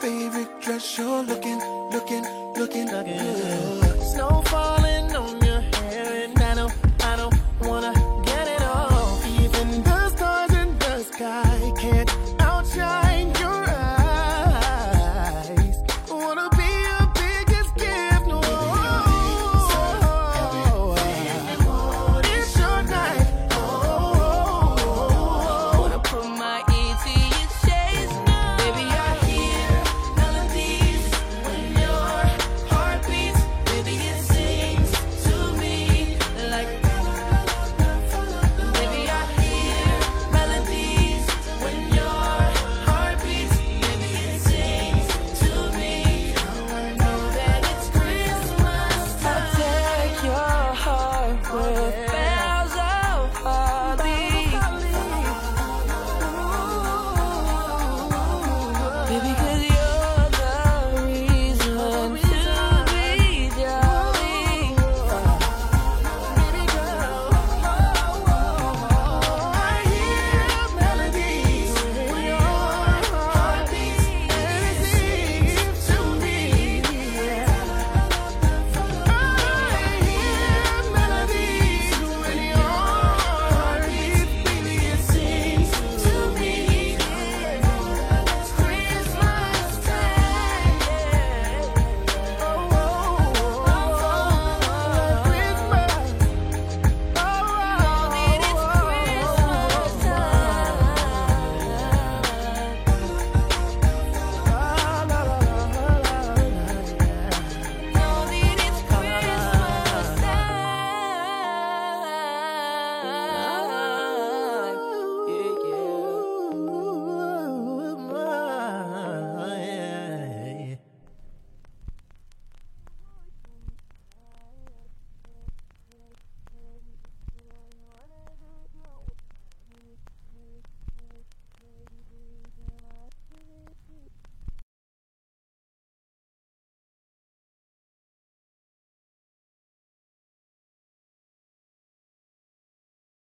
favorite dress. You're looking, looking, looking, good. Snow falling on